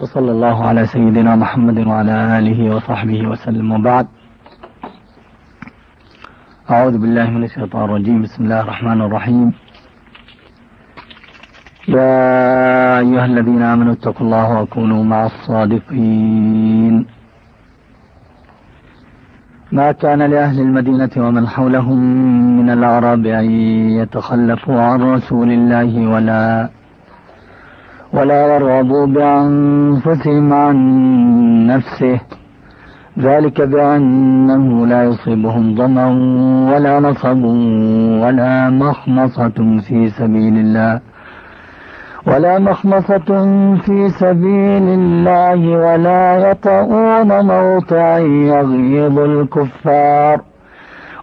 وصلى الله على سيدنا محمد وعلى آله وصحبه وسلم وبعد. أعوذ بالله من الشيطان الرجيم. بسم الله الرحمن الرحيم. يا أيها الذين آمنوا اتقوا الله وكونوا مع الصادقين. ما كان لأهل المدينة ومن حولهم من الأعراب أن يتخلفوا عن رسول الله ولا ولا يرغبوا بأنفسهم عن نفسه. ذلك بأنه لا يصيبهم ظمأ ولا نصب ولا مخمصة في سبيل الله. ولا مخمصة في سبيل الله ولا يطؤون موطعا يغيظ الكفار.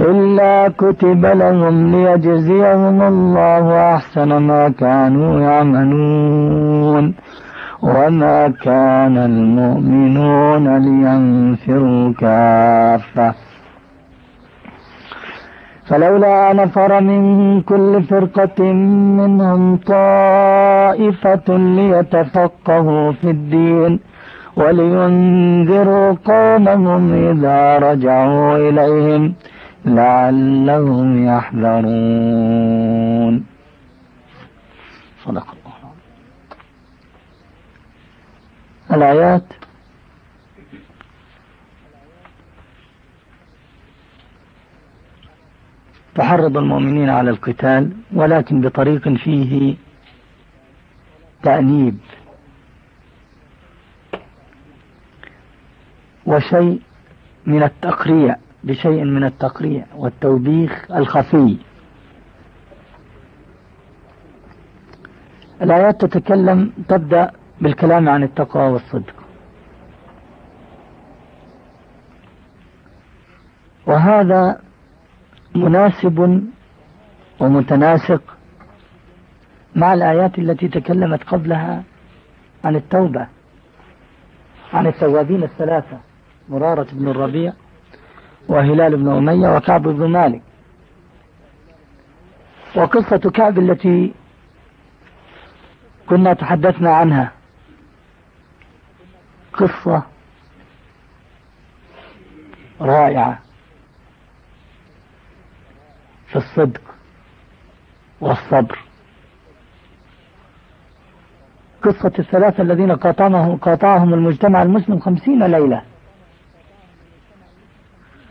إلا كتب لهم ليجزيهم الله أحسن ما كانوا يعملون وما كان المؤمنون لينفروا كافة. فلولا نفر من كل فرقة منهم طائفة ليتفقهوا في الدين ولينذروا قومهم إذا رجعوا إليهم لعلهم يحذرون. صدق الله الآيات تحرض المؤمنين على القتال ولكن بطريق فيه تأنيب. وشيء من التقريع. بشيء من التقريع والتوبيخ الخفي. الآيات تتكلم تبدأ بالكلام عن التقوى والصدق. وهذا مناسب ومتناسق مع الآيات التي تكلمت قبلها عن التوبة عن التوابين الثلاثة مرارة بن الربيع وهلال بن أمية وكعب بن مالك. وقصة كعب التي كنا تحدثنا عنها. قصة رائعة في الصدق والصبر. قصة الثلاثة الذين قاطعهم, المجتمع المسلم خمسين ليلة.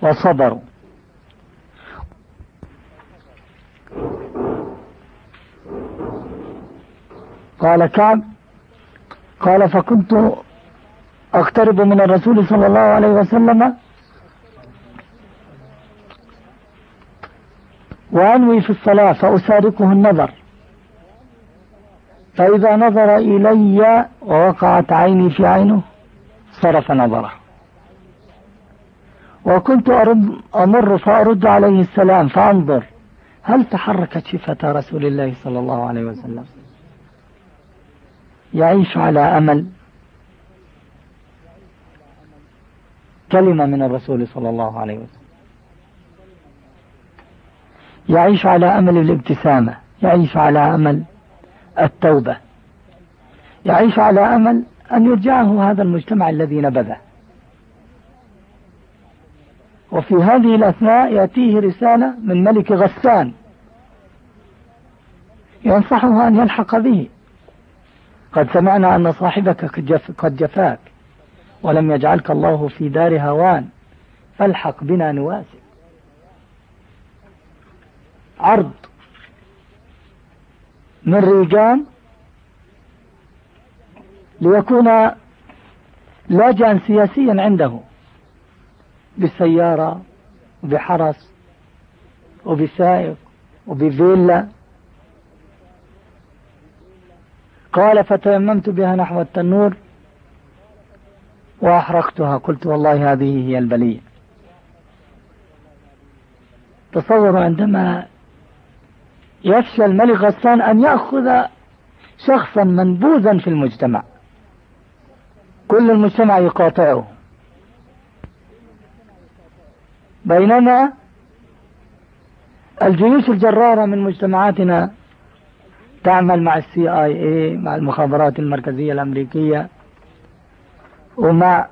وصبروا. قال كعب قال فكنت أقترب من الرسول صلى الله عليه وسلم وأنوي في الصلاة فأسارقه النظر. فإذا نظر إلي ووقعت عيني في عينه صرف نظره. وكنت أرد أمر فأرد عليه السلام فأنظر هل تحركت شفة رسول الله صلى الله عليه وسلم؟ يعيش على أمل. كلمة من الرسول صلى الله عليه وسلم. يعيش على أمل الابتسامة يعيش على أمل التوبة. يعيش على أمل أن يرجعه هذا المجتمع الذي نبذه. وفي هذه الأثناء يأتيه رسالة من ملك غسان ينصحه أن يلحق به. قد سمعنا أن صاحبك قد, جف قد جفاك ولم يجعلك الله في دار هوان فالحق بنا نواسك. عرض من ريجان ليكون لاجئا سياسيا عنده. بالسيارة وبحرس وبسائق وبفيلا. قال فتيممت بها نحو التنور وأحرقتها. قلت والله هذه هي البلية. تصوروا عندما يخشى الملك غسان أن يأخذ شخصا منبوذا في المجتمع. كل المجتمع يقاطعه. بينما الجيوش الجرارة من مجتمعاتنا تعمل مع السي آي اي مع المخابرات المركزية الأمريكية ومع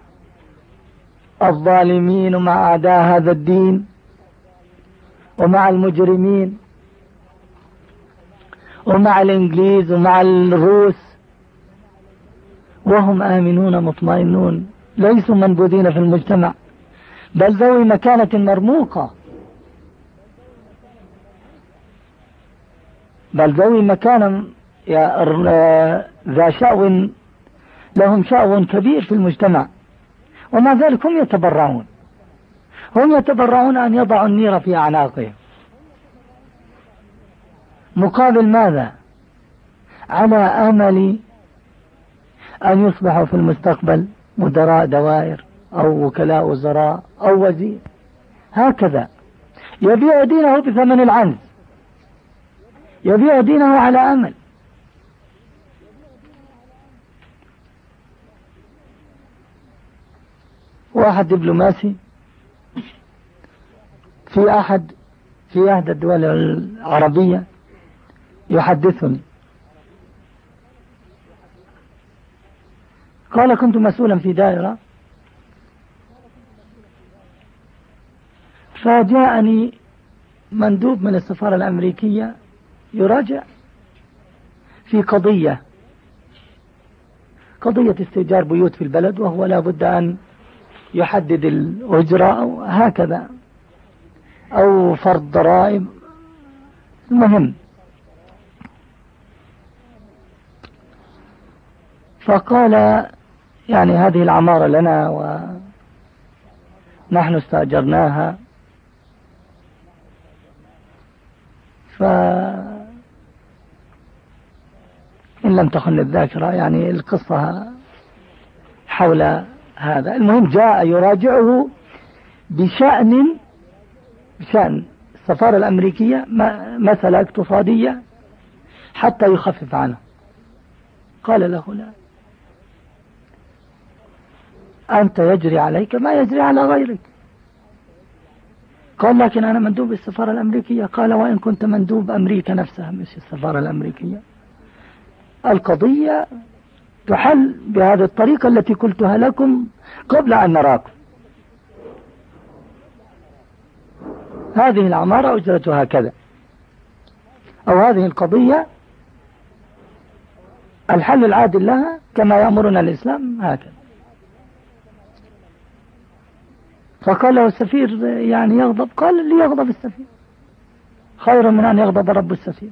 الظالمين ومع أعداء هذا الدين ومع المجرمين ومع الإنجليز ومع الروس وهم آمنون مطمئنون ليسوا منبوذين في المجتمع. بل ذوي مكانة مرموقة. بل ذوي مكان ذا شأو لهم شأو كبير في المجتمع. ومع ذلك هم يتبرعون. هم يتبرعون أن يضعوا النير في أعناقهم. مقابل ماذا؟ على أمل أن يصبحوا في المستقبل مدراء دوائر. أو وكلاء وزراء أو وزير. هكذا. يبيع دينه بثمن العنز. يبيع دينه على أمل. واحد دبلوماسي. في أحد في أحد الدول العربية يحدثني. قال كنت مسؤولا في دائرة فجاءني مندوب من السفارة الأمريكية يراجع في قضية قضية استئجار بيوت في البلد وهو لا بد أن يحدد الأجرة أو هكذا أو فرض ضرائب. المهم فقال يعني هذه العمارة لنا ونحن استأجرناها. ف إن لم تخن الذاكرة يعني القصة حول هذا. المهم جاء يراجعه بشأن بشأن السفارة الأمريكية مسألة اقتصادية حتى يخفف عنه. قال له لا. أنت يجري عليك ما يجري على غيرك. قال لكن أنا مندوب السفارة الأمريكية. قال وإن كنت مندوب أمريكا نفسها مش السفارة الأمريكية. القضية تحل بهذه الطريقة التي قلتها لكم قبل أن نراكم. هذه العمارة أجرتها كذا. أو هذه القضية الحل العادل لها كما يأمرنا الإسلام هكذا. فقال له السفير يعني يغضب؟ قال ليغضب السفير. خير من أن يغضب رب السفير.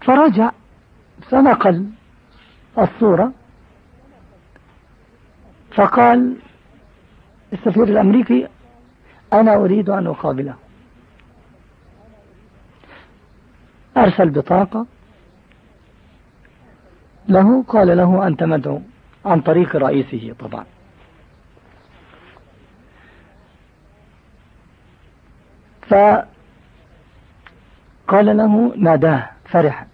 فرجع فنقل الصورة. فقال السفير الأمريكي أنا أريد أن أقابله. أرسل بطاقة له قال له أنت مدعو. عن طريق رئيسه طبعا. فقال له ناداه فرحا.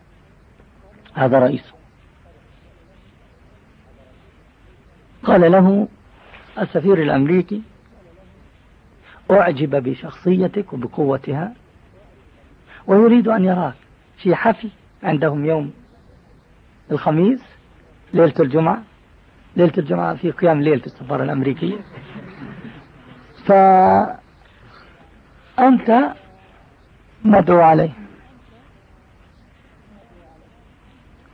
هذا رئيسه. قال له السفير الأمريكي أعجب بشخصيتك وبقوتها ويريد أن يراك في حفل عندهم يوم الخميس ليلة الجمعة. ليلة الجمعة في قيام ليل في السفارة الأمريكية. فأنت مدعو عليه.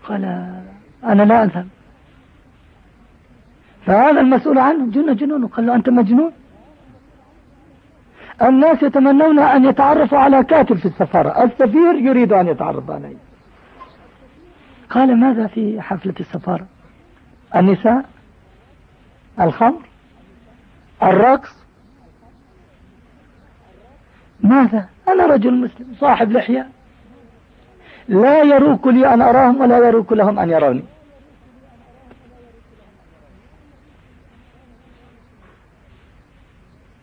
قال أنا لا أذهب. فهذا المسؤول عنه جن جنون. قال له أنت مجنون؟ الناس يتمنون أن يتعرفوا على كاتب في السفارة. السفير يريد أن يتعرف عليه. قال ماذا في حفلة السفارة؟ النساء الخمر الرقص. ماذا؟ أنا رجل مسلم صاحب لحية. لا يروك لي أن أراهم ولا يروك لهم أن يروني.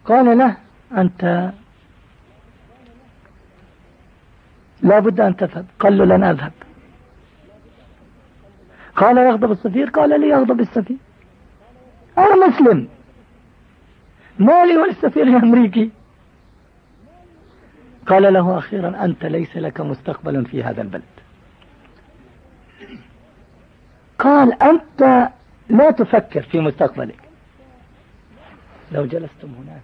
قال له أنت لا بد أن تذهب. قال له لن أذهب. قال يغضب السفير قال لي يغضب السفير. أنا مسلم. مالي والسفير الأمريكي قال له أخيرا أنت ليس لك مستقبل في هذا البلد. قال أنت لا تفكر في مستقبلك. لو جلستم هناك.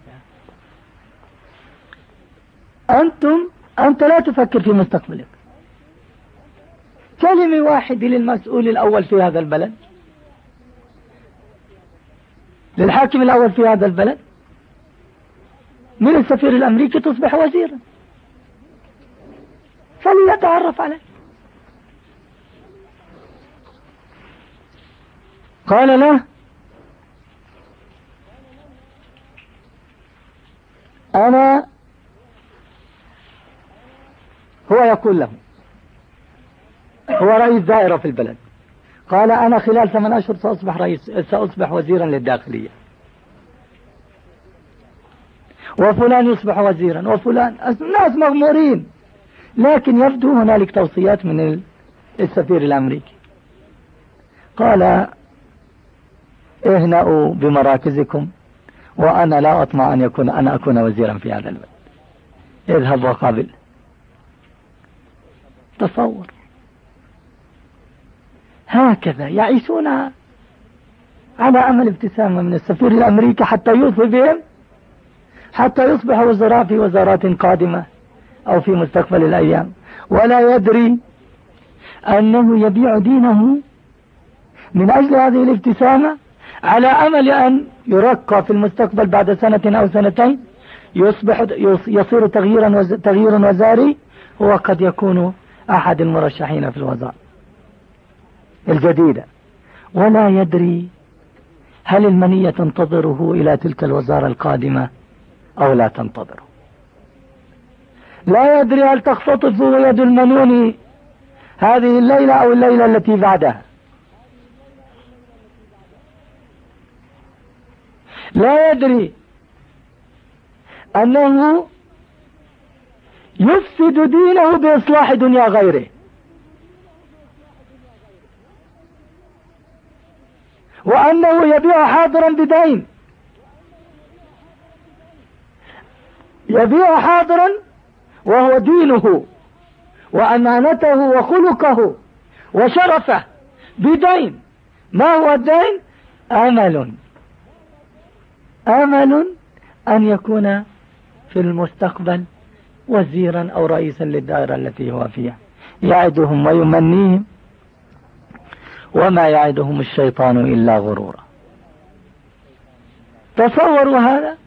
أنتم أنت لا تفكر في مستقبلك. كلمة واحدة للمسؤول الأول في هذا البلد. للحاكم الأول في هذا البلد. من السفير الأمريكي تصبح وزيرا. فليتعرف عليه. قال له أنا هو يقول له هو رئيس دائرة في البلد. قال أنا خلال ثمان أشهر سأصبح رئيس سأصبح وزيرا للداخلية. وفلان يصبح وزيرا وفلان الناس مغمورين. لكن يبدو هنالك توصيات من السفير الأمريكي. قال اهنأوا بمراكزكم وأنا لا أطمع أن يكون أنا أكون وزيرا في هذا البلد. اذهب وقابل. تصور. هكذا يعيشون على أمل ابتسامة من السفير الأمريكي حتى يوصي بهم حتى يصبح وزراء في وزارات قادمة أو في مستقبل الأيام. ولا يدري أنه يبيع دينه من أجل هذه الابتسامة على أمل أن يرقى في المستقبل بعد سنة أو سنتين يصبح يصير تغييرا تغيير وزاري هو قد يكون أحد المرشحين في الوزارة. الجديدة. ولا يدري هل المنية تنتظره إلى تلك الوزارة القادمة أو لا تنتظره. لا يدري هل تختطف يد المنون هذه الليلة أو الليلة التي بعدها. لا يدري أنه يفسد دينه بإصلاح دنيا غيره. وأنه يبيع حاضرا بدين. يبيع حاضرا وهو دينه وأمانته وخلقه وشرفه بدين. ما هو الدين؟ أمل. أمل أن يكون في المستقبل وزيرا أو رئيسا للدائرة التي هو فيها. يعدهم ويمنيهم. وما يعدهم الشيطان إلا غرورا. تصوروا هذا؟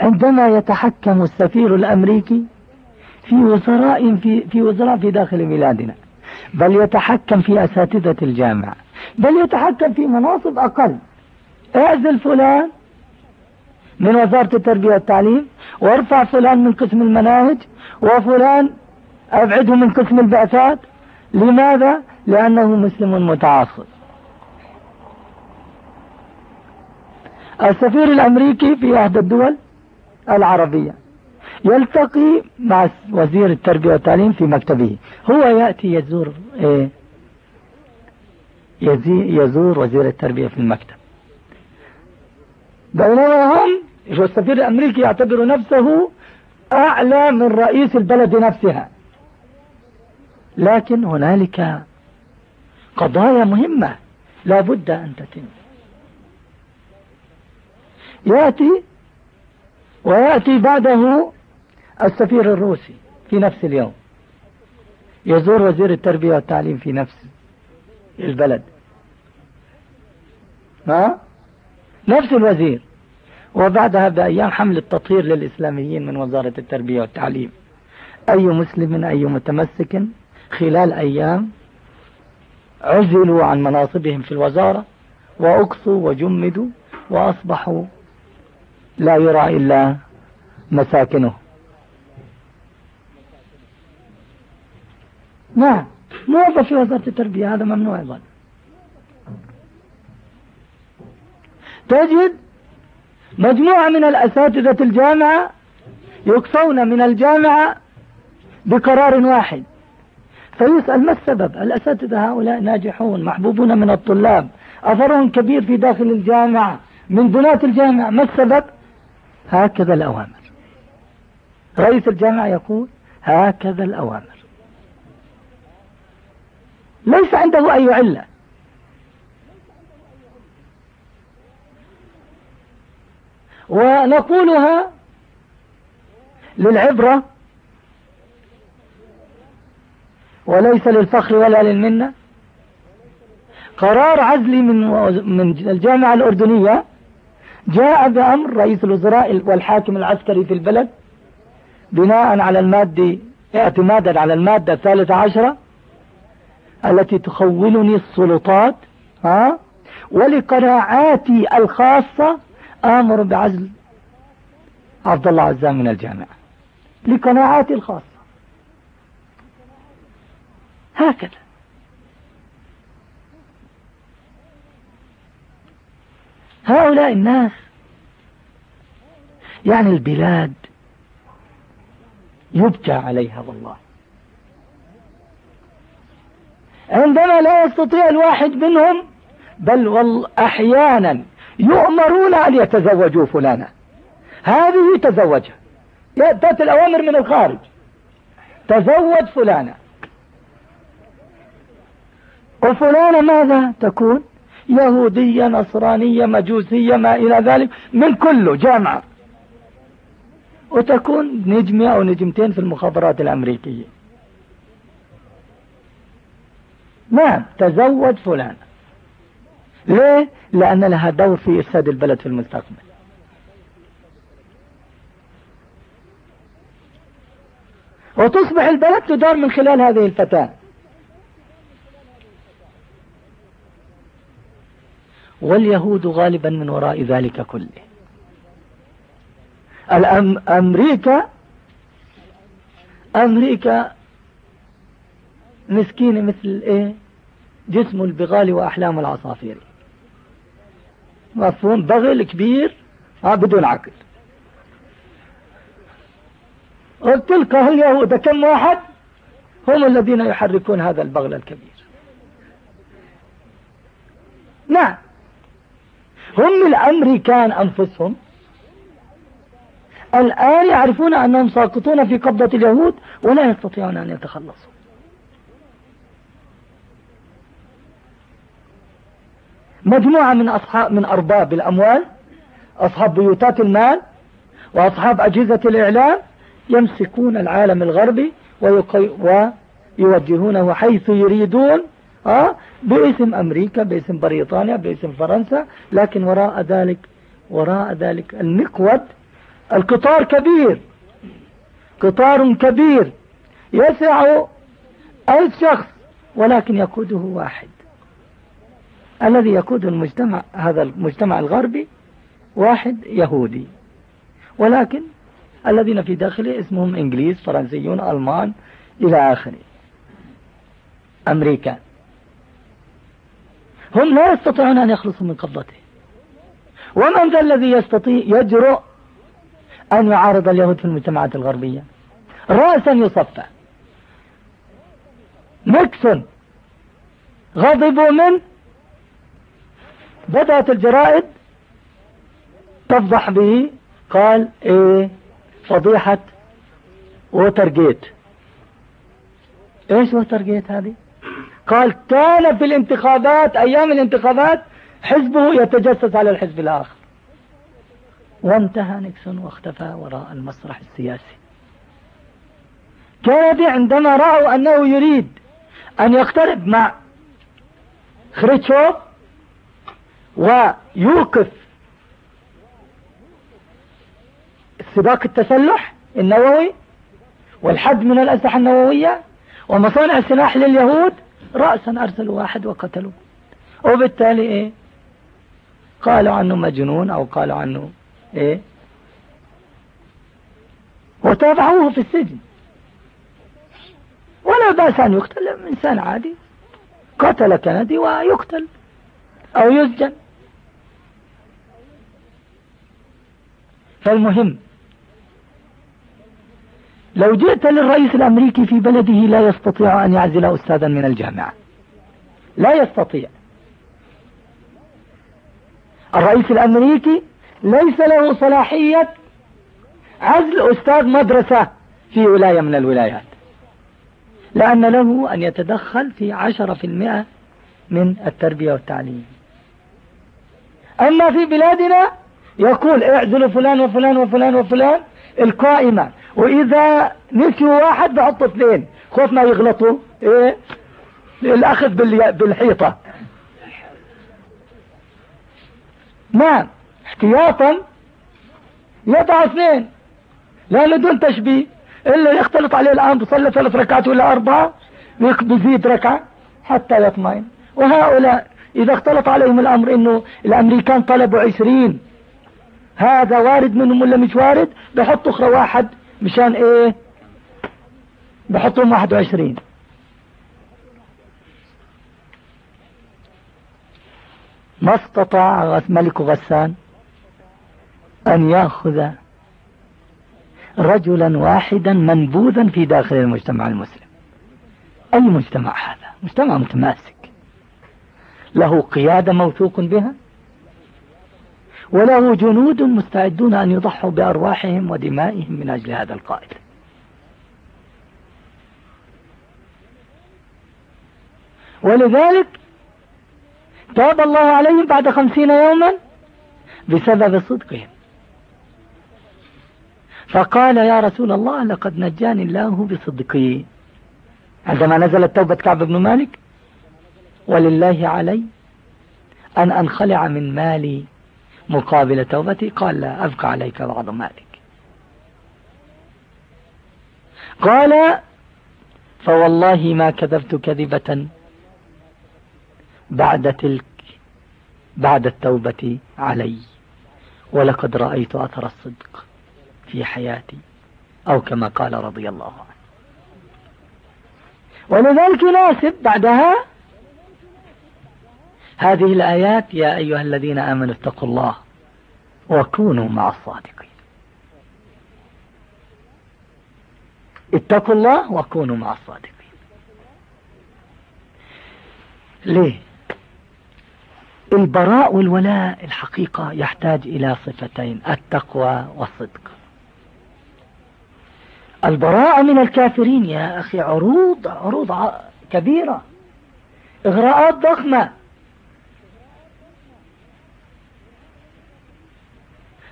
عندما يتحكم السفير الأمريكي في وزراء في, في وزراء في داخل بلادنا بل يتحكم في أساتذة الجامعة بل يتحكم في مناصب أقل. اعزل فلان من وزارة التربية والتعليم وارفع فلان من قسم المناهج وفلان أبعده من قسم البعثات لماذا؟ لأنه مسلم متعصب السفير الأمريكي في إحدى الدول العربية يلتقي مع وزير التربية والتعليم في مكتبه. هو يأتي يزور إيه؟ يزور وزير التربية في المكتب. بينما هم السفير الأمريكي يعتبر نفسه أعلى من رئيس البلد نفسها. لكن هنالك قضايا مهمة لا بد أن تتم. يأتي ويأتي بعده السفير الروسي في نفس اليوم. يزور وزير التربية والتعليم في نفس البلد. ها؟ نفس الوزير. وبعدها بأيام حمل التطهير للإسلاميين من وزارة التربية والتعليم. أي مسلم أي متمسك خلال أيام عزلوا عن مناصبهم في الوزارة وأقصوا وجمدوا وأصبحوا لا يرى إلا مساكنه. نعم موظف في وزارة التربية هذا ممنوع أيضا. تجد مجموعة من الأساتذة الجامعة يقصون من الجامعة بقرار واحد. فيسأل ما السبب؟ الأساتذة هؤلاء ناجحون محبوبون من الطلاب؟ أثرهم كبير في داخل الجامعة من بناة الجامعة ما السبب؟ هكذا الأوامر. رئيس الجامعة يقول هكذا الأوامر. ليس عنده أي علة. ونقولها للعبرة وليس للفخر ولا للمنة. قرار عزلي من من الجامعة الأردنية جاء بأمر رئيس الوزراء والحاكم العسكري في البلد بناء على المادة اعتمادا على المادة الثالثة عشرة التي تخولني السلطات ها؟ ولقناعاتي الخاصة آمر بعزل عبد الله عزام من الجامعة. لقناعاتي الخاصة. هكذا. هؤلاء الناس يعني البلاد يبكى عليها والله. عندما لا يستطيع الواحد منهم بل أحيانا يؤمرون أن يتزوجوا فلانا. هذه تزوجها. تأتي الأوامر من الخارج. تزوج فلانا. وفلانة ماذا تكون؟ يهودية نصرانية مجوسية ما إلى ذلك من كله جامعة. وتكون نجمة أو نجمتين في المخابرات الأمريكية. نعم تزوج فلان. ليه؟ لأن لها دور في إرساد البلد في المستقبل. وتصبح البلد تدار من خلال هذه الفتاة. واليهود غالبا من وراء ذلك كله. الأم أمريكا أمريكا مسكينة مثل إيه؟ جسم البغال وأحلام العصافير. مفهوم؟ بغل كبير ها بدون عقل. وتلك اليهود كم واحد؟ هم الذين يحركون هذا البغل الكبير. نعم. هم الأمريكان أنفسهم. الآن يعرفون أنهم ساقطون في قبضة اليهود ولا يستطيعون أن يتخلصوا. مجموعة من أصحاب من أرباب الأموال أصحاب بيوتات المال وأصحاب أجهزة الإعلام يمسكون العالم الغربي ويوجهونه حيث يريدون أه؟ باسم أمريكا باسم بريطانيا باسم فرنسا لكن وراء ذلك وراء ذلك المقود القطار كبير قطار كبير يسع ألف شخص ولكن يقوده واحد. الذي يقود المجتمع هذا المجتمع الغربي واحد يهودي. ولكن الذين في داخله اسمهم إنجليز فرنسيون ألمان إلى آخره. أمريكا هم لا يستطيعون أن يخلصوا من قبضته. ومن ذا الذي يستطيع يجرؤ أن يعارض اليهود في المجتمعات الغربية؟ رأسا يصفى. نيكسون غضبوا منه بدأت الجرائد تفضح به. قال إيه؟ فضيحة ووترجيت. إيش ووترجيت هذه؟ قال كان في الانتخابات أيام الانتخابات حزبه يتجسس على الحزب الآخر. وانتهى نيكسون واختفى وراء المسرح السياسي. كندي عندما رأوا أنه يريد أن يقترب مع خريتشوف ويوقف سباق التسلح النووي والحد من الأسلحة النووية ومصانع السلاح لليهود رأسا أرسلوا واحد وقتلوه وبالتالي إيه؟ قالوا عنه مجنون أو قالوا عنه إيه؟ وتابعوه في السجن. ولا بأس أن يقتل إنسان عادي. قتل كندي ويقتل أو يسجن. فالمهم لو جئت للرئيس الأمريكي في بلده لا يستطيع أن يعزل أستاذا من الجامعة. لا يستطيع. الرئيس الأمريكي ليس له صلاحية عزل أستاذ مدرسة في ولاية من الولايات. لأن له أن يتدخل في عشرة في المئة من التربية والتعليم. أما في بلادنا يقول اعزلوا فلان وفلان وفلان وفلان القائمة. وإذا نسيوا واحد بحطوا اثنين. خوف ما يغلطوا. إيه؟ الأخذ بالحيطة. نعم احتياطا يضع اثنين. لا دون تشبيه. إلا يختلط عليه الآن بصلي ثلاث ركعات ولا أربعة بيزيد ركعة حتى يطمئن. وهؤلاء إذا اختلط عليهم الأمر إنه الأمريكان طلبوا عشرين. هذا وارد منهم ولا مش وارد؟ بحطوا أخرى واحد مشان إيه؟ بحطهم واحد وعشرين. ما استطاع ملك غسان أن يأخذ رجلا واحدا منبوذا في داخل المجتمع المسلم. أي مجتمع هذا؟ مجتمع متماسك. له قيادة موثوق بها؟ وله جنود مستعدون أن يضحوا بأرواحهم ودمائهم من أجل هذا القائد ولذلك تاب الله عليهم بعد خمسين يوما بسبب صدقهم. فقال يا رسول الله لقد نجاني الله بصدقي. عندما نزلت توبة كعب بن مالك ولله علي أن أنخلع من مالي مقابل توبتي قال لا أبقى عليك بعض مالك. قال فوالله ما كذبت كذبة بعد تلك بعد التوبة علي ولقد رأيت أثر الصدق في حياتي أو كما قال رضي الله عنه. ولذلك يناسب بعدها هذه الآيات يا أيها الذين آمنوا اتقوا الله وكونوا مع الصادقين. اتقوا الله وكونوا مع الصادقين. ليه؟ البراء والولاء الحقيقة يحتاج إلى صفتين التقوى والصدق. البراءة من الكافرين يا أخي عروض عروض كبيرة. إغراءات ضخمة.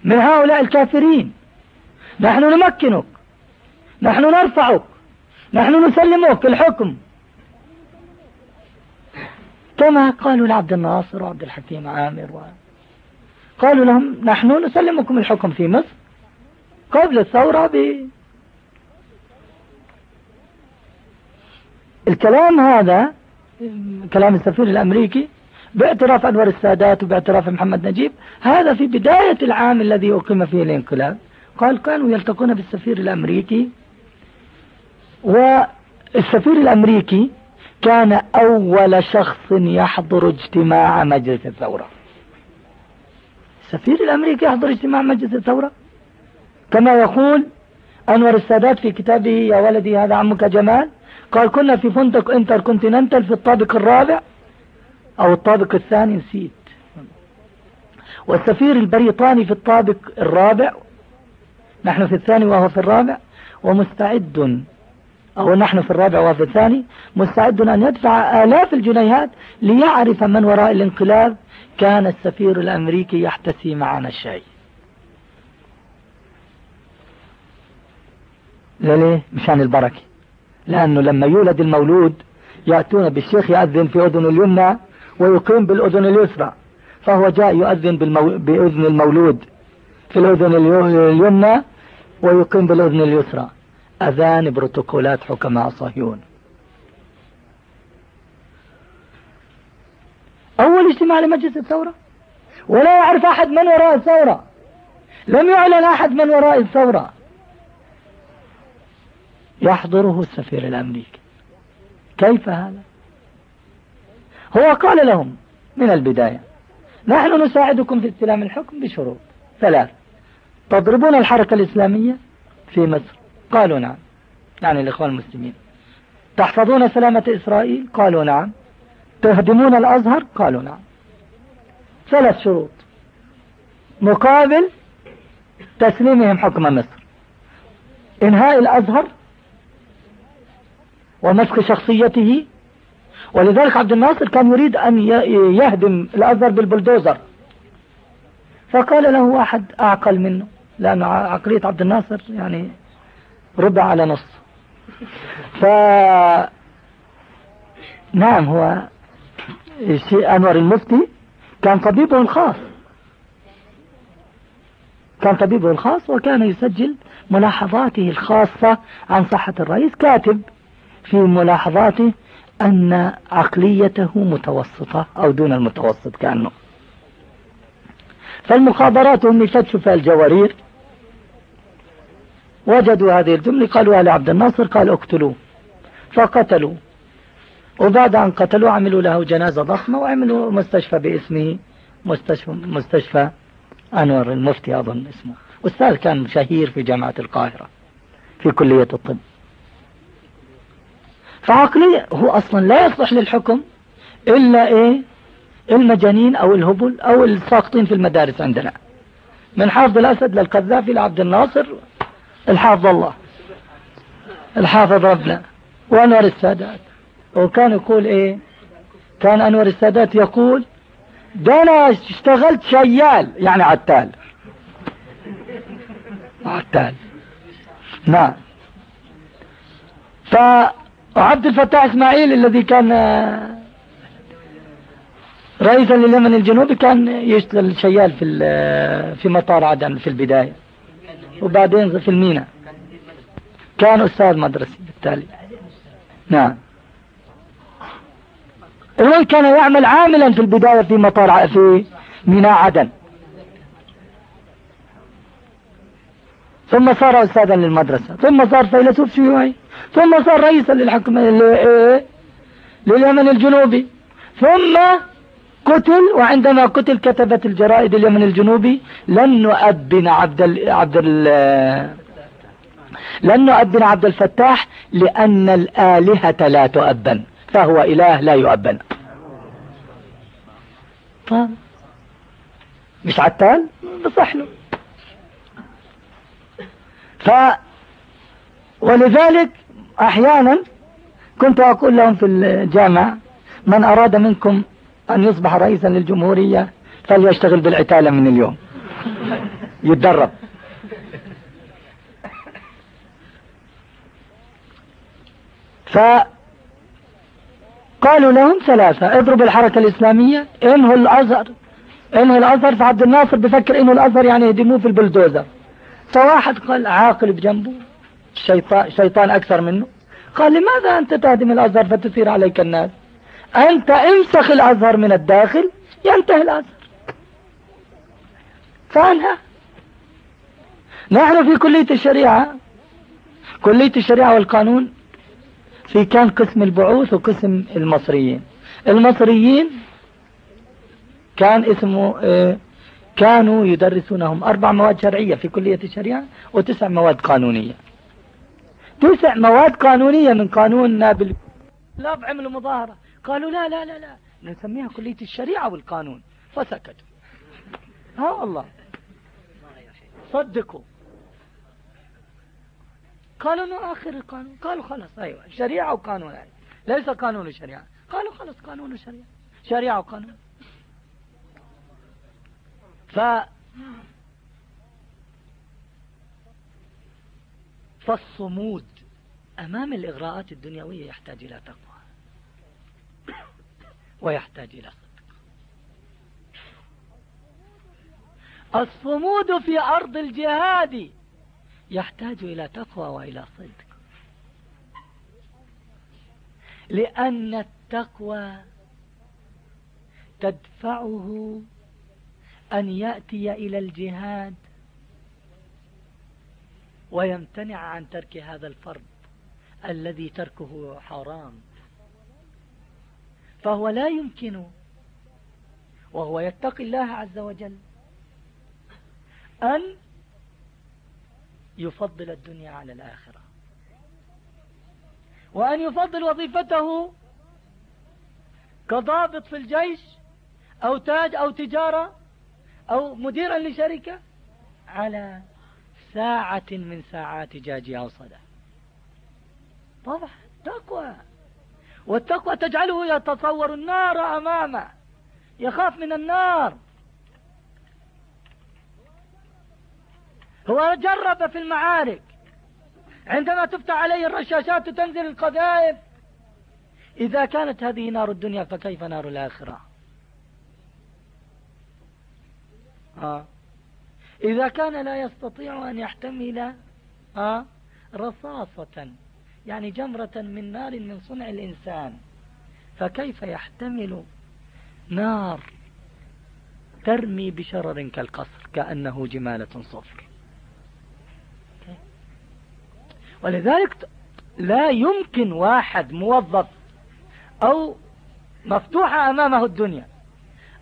من هؤلاء الكافرين. نحن نمكنك. نحن نرفعك. نحن نسلمك الحكم. كما قالوا لعبد الناصر وعبد الحكيم عامر و... قالوا لهم نحن نسلمكم الحكم في مصر قبل الثورة ب الكلام هذا كلام السفير الأمريكي باعتراف أنور السادات وباعتراف محمد نجيب هذا في بداية العام الذي أقيم فيه الانقلاب. قال كانوا يلتقون بالسفير الأمريكي والسفير الأمريكي كان أول شخص يحضر اجتماع مجلس الثورة. السفير الأمريكي يحضر اجتماع مجلس الثورة؟ كما يقول أنور السادات في كتابه يا ولدي هذا عمك جمال. قال كنا في فندق انتر كونتيننتال في الطابق الرابع. أو الطابق الثاني نسيت. والسفير البريطاني في الطابق الرابع نحن في الثاني وهو في الرابع ومستعد أو نحن في الرابع وهو في الثاني مستعد أن يدفع آلاف الجنيهات ليعرف من وراء الانقلاب كان السفير الأمريكي يحتسي معنا الشاي ليه؟ مشان البركة. لأنه لما يولد المولود يأتون بالشيخ يأذن في أذن اليمنى ويقيم بالأذن اليسرى فهو جاء يؤذن بالمو... بأذن المولود في الأذن اليمنى ويقيم بالأذن اليسرى. أذان بروتوكولات حكماء صهيون. أول اجتماع لمجلس الثورة؟ ولا يعرف أحد من وراء الثورة. لم يعلن أحد من وراء الثورة. يحضره السفير الأمريكي. كيف هذا؟ هو قال لهم من البداية نحن نساعدكم في استلام الحكم بشروط ثلاث. تضربون الحركة الإسلامية في مصر؟ قالوا نعم. يعني الإخوان المسلمين. تحفظون سلامة إسرائيل؟ قالوا نعم. تهدمون الأزهر؟ قالوا نعم. ثلاث شروط. مقابل تسليمهم حكم مصر. إنهاء الأزهر ومسك شخصيته ولذلك عبد الناصر كان يريد أن يهدم الأزهر بالبلدوزر. فقال له واحد أعقل منه لأن عقلية عبد الناصر يعني ربع على نص. ف نعم هو أنور المفتي كان طبيبه الخاص. كان طبيبه الخاص وكان يسجل ملاحظاته الخاصة عن صحة الرئيس كاتب في ملاحظاته أن عقليته متوسطة أو دون المتوسط كأنه. فالمخابرات هم يفتشوا في الجوارير وجدوا هذه الجملة قالوا لعبد الناصر قال اقتلوه فقتلوا. وبعد أن قتلوا عملوا له جنازة ضخمة وعملوا مستشفى باسمه مستشفى, مستشفى أنور المفتي أظن اسمه. أستاذ كان شهير في جامعة القاهرة في كلية الطب. فعقلية هو أصلا لا يصلح للحكم إلا إيه؟ المجانين أو الهبل أو الساقطين في المدارس عندنا. من حافظ الأسد للقذافي لعبد الناصر الحافظ الله الحافظ ربنا وأنور السادات. وكان يقول إيه؟ كان أنور السادات يقول ده أنا اشتغلت شيال. يعني عتال. عتال. نعم. فعبد الفتاح إسماعيل الذي كان رئيسا لليمن الجنوبي كان يشتغل شيال في في مطار عدن في البداية وبعدين في المينا كان أستاذ مدرسي بالتالي. نعم. المهم كان يعمل عاملا في البداية في مطار في ميناء عدن. ثم صار أستاذا للمدرسة ثم صار فيلسوف شيوعي ثم صار رئيسا للحكم لليمن الجنوبي ثم قتل وعندما قتل كتبت الجرائد اليمن الجنوبي لن نؤبن عبد ال... عبد ال... لن نؤبن عبد الفتاح لأن الآلهة لا تؤبن فهو إله لا يؤبن. طيب. مش عتال؟ بصح له ف ولذلك أحيانا كنت أقول لهم في الجامعة من أراد منكم أن يصبح رئيسا للجمهورية فليشتغل بالعتالة من اليوم. يتدرب. فقالوا لهم ثلاثة اضرب الحركة الإسلامية انهوا الأزهر انهوا الأزهر. فعبد الناصر بفكر إنه الأزهر يعني يهدموه في البلدوزر. فواحد قال عاقل بجنبه شيطان, شيطان أكثر منه. قال لماذا أنت تهدم الأزهر فتثير عليك الناس؟ أنت امسخ الأزهر من الداخل ينتهي الأزهر. فانها نحن في كلية الشريعة كلية الشريعة والقانون في كان قسم البعوث وقسم المصريين. المصريين كان اسمه آه، كانوا يدرسونهم أربع مواد شرعية في كلية الشريعة وتسع مواد قانونية. تسع مواد قانونية من قانون نابل لا عملوا مظاهرة. قالوا لا لا لا لا. نسميها كلية الشريعة والقانون. فسكتوا ها والله. صدقوا. قالوا إنه آخر القانون. قالوا خلاص أيوه. شريعة وقانون يعني. ليس قانون الشريعة. قالوا خلاص قانون الشريعة. شريعة وقانون. ف فالصمود أمام الإغراءات الدنيوية يحتاج إلى تقوى ويحتاج إلى صدق. الصمود في أرض الجهاد يحتاج إلى تقوى وإلى صدق. لأن التقوى تدفعه أن يأتي إلى الجهاد ويمتنع عن ترك هذا الفرض الذي تركه حرام. فهو لا يمكن وهو يتقي الله عز وجل أن يفضل الدنيا على الآخرة وأن يفضل وظيفته كضابط في الجيش أو تاج أو تجارة أو مديرا لشركة على ساعة من ساعات جاجي أو صدى طبعا تقوى. والتقوى تجعله يتصور النار أمامه. يخاف من النار. هو جرب في المعارك. عندما تفتح عليه الرشاشات وتنزل القذائف. إذا كانت هذه نار الدنيا فكيف نار الآخرة؟ آه. إذا كان لا يستطيع أن يحتمل آه رصاصة يعني جمرة من نار من صنع الإنسان فكيف يحتمل نار ترمي بشرر كالقصر كأنه جمالة صفر ولذلك لا يمكن واحد موظف أو مفتوحة أمامه الدنيا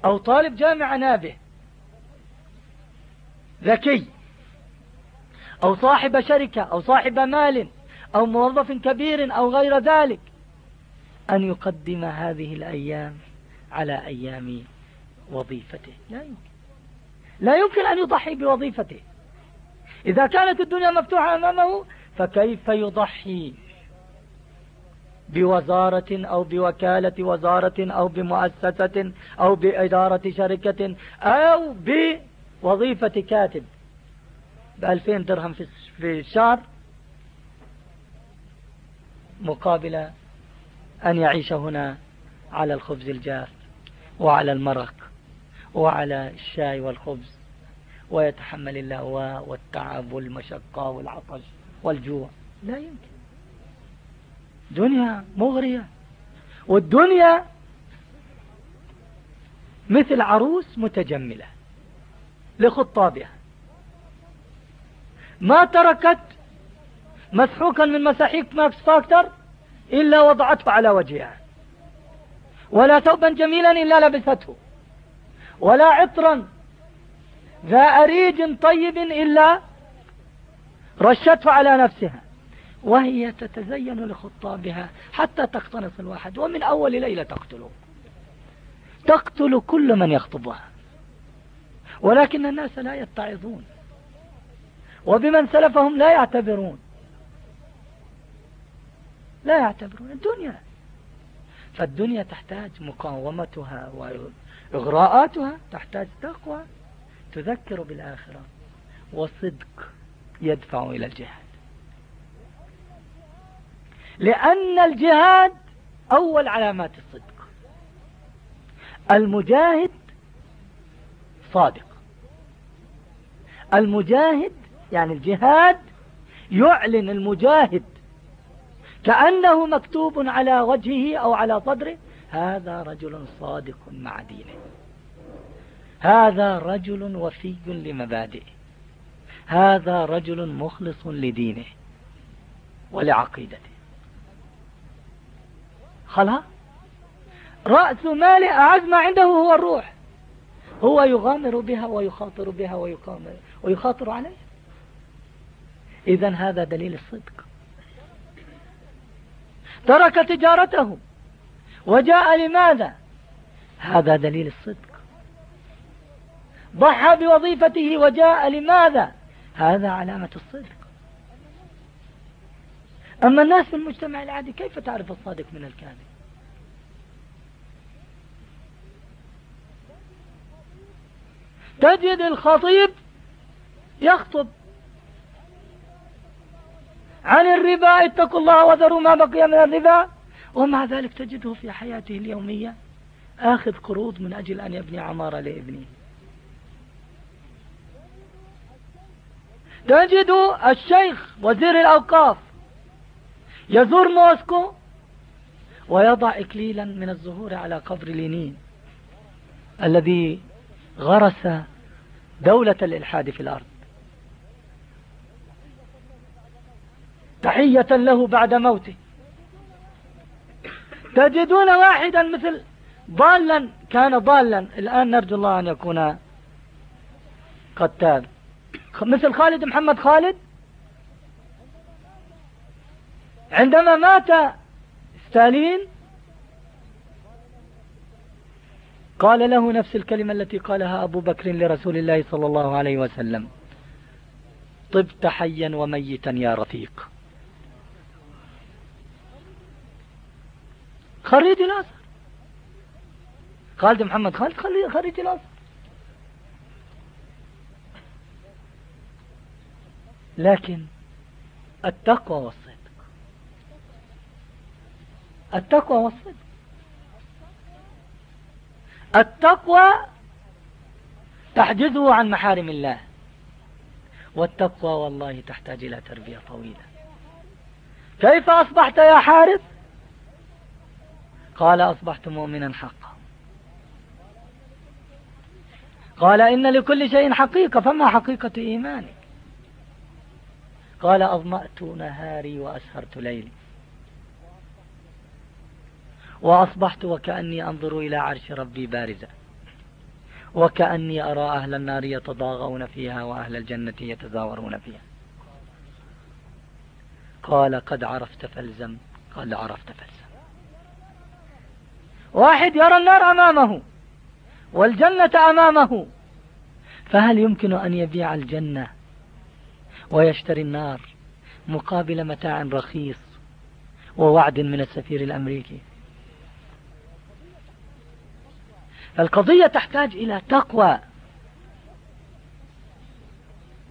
أو طالب جامعة نابه ذكي أو صاحب شركة أو صاحب مال أو موظف كبير أو غير ذلك أن يقدم هذه الأيام على أيام وظيفته. لا يمكن. لا يمكن أن يضحي بوظيفته. إذا كانت الدنيا مفتوحة أمامه فكيف يضحي بوزارة أو بوكالة وزارة أو بمؤسسة أو بإدارة شركة أو بوظيفة كاتب بألفين درهم في الشهر مقابل أن يعيش هنا على الخبز الجاف وعلى المرق وعلى الشاي والخبز. ويتحمل اللهواء والتعب والمشقة والعطش والجوع. لا يمكن. دنيا مغرية. والدنيا مثل عروس متجملة. لخطابها ما تركت مسحوقا من مساحيق ماكس فاكتور إلا وضعته على وجهها. ولا ثوبا جميلا إلا لبسته. ولا عطرا ذا أريج طيب إلا رشته على نفسها. وهي تتزين لخطابها حتى تقتنص الواحد. ومن أول ليلة تقتله تقتل كل من يخطبها. ولكن الناس لا يتعظون. وبمن سلفهم لا يعتبرون. لا يعتبرون. الدنيا. فالدنيا تحتاج مقاومتها وإغراءاتها تحتاج تقوى. تذكر بالآخرة. وصدق يدفع إلى الجهاد. لأن الجهاد أول علامات الصدق. المجاهد صادق. المجاهد يعني الجهاد يعلن المجاهد كأنه مكتوب على وجهه أو على صدره هذا رجل صادق مع دينه. هذا رجل وفي لمبادئه. هذا رجل مخلص لدينه ولعقيدته. خلاص؟ رأس ماله أعز ما عنده هو الروح. هو يغامر بها ويخاطر بها ويقامر ويخاطر عليها. إذا هذا دليل الصدق. ترك تجارته. وجاء لماذا؟ هذا دليل الصدق. ضحى بوظيفته وجاء لماذا؟ هذا علامة الصدق. أما الناس في المجتمع العادي كيف تعرف الصادق من الكاذب؟ تجد الخطيب يخطب. عن الربا اتقوا الله وذروا ما بقي من الربا. ومع ذلك تجده في حياته اليومية آخذ قروض من أجل أن يبني عمارة لابنه. تجد الشيخ وزير الأوقاف يزور موسكو ويضع إكليلا من الزهور على قبر لينين الذي غرس دولة الإلحاد في الأرض. تحية له بعد موته. تجدون واحدا مثل ضالا كان ضالا. الآن نرجو الله أن يكون قد تاب مثل خالد محمد خالد عندما مات ستالين قال له نفس الكلمة التي قالها أبو بكر لرسول الله صلى الله عليه وسلم. طبت حيا وميتا يا رفيق. خريج الأزهر. خالد محمد خالد خريج الأزهر. لكن التقوى والصدق. التقوى والصدق. التقوى تحجزه عن محارم الله. والتقوى والله تحتاج إلى تربية طويلة. كيف أصبحت يا حارث؟ قال أصبحت مؤمنا حقا. قال إن لكل شيء حقيقة فما حقيقة إيمانك؟ قال أظمأت نهاري وأسهرت ليلي. وأصبحت وكأني أنظر إلى عرش ربي بارزا وكأني أرى أهل النار يتضاغون فيها وأهل الجنة يتزاورون فيها. قال قد عرفت فالزم قال عرفت فالزم. واحد يرى النار أمامه والجنة أمامه فهل يمكن أن يبيع الجنة ويشتري النار مقابل متاع رخيص ووعد من السفير الأمريكي؟ القضية تحتاج إلى تقوى.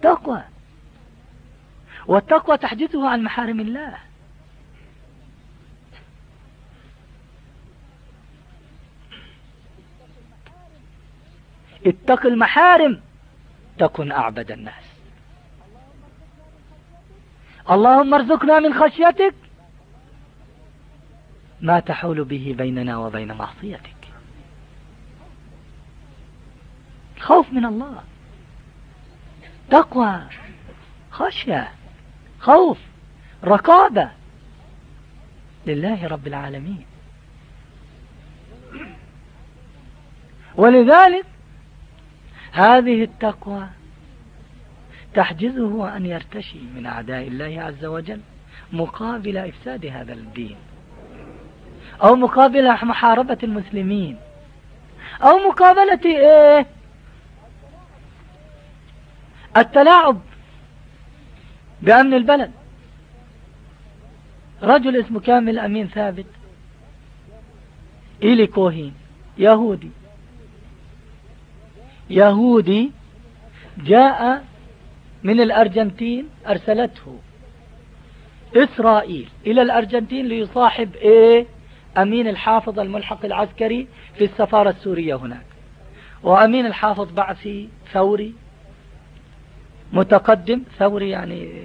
تقوى. والتقوى تحدثه عن محارم الله. اتق المحارم تكن أعبد الناس. اللهم ارزقنا من خشيتك ما تحول به بيننا وبين معصيتك. خوف من الله. تقوى خشية خوف رقابة. لله رب العالمين. ولذلك هذه التقوى تحجزه أن يرتشي من أعداء الله عز وجل مقابل إفساد هذا الدين. أو مقابل محاربة المسلمين. أو مقابلة إيه؟ التلاعب بأمن البلد. رجل اسمه كامل أمين ثابت إيلي كوهين يهودي. يهودي جاء من الأرجنتين أرسلته إسرائيل إلى الأرجنتين ليصاحب إيه؟ أمين الحافظ الملحق العسكري في السفارة السورية هناك. وأمين الحافظ بعثي ثوري متقدم ثوري يعني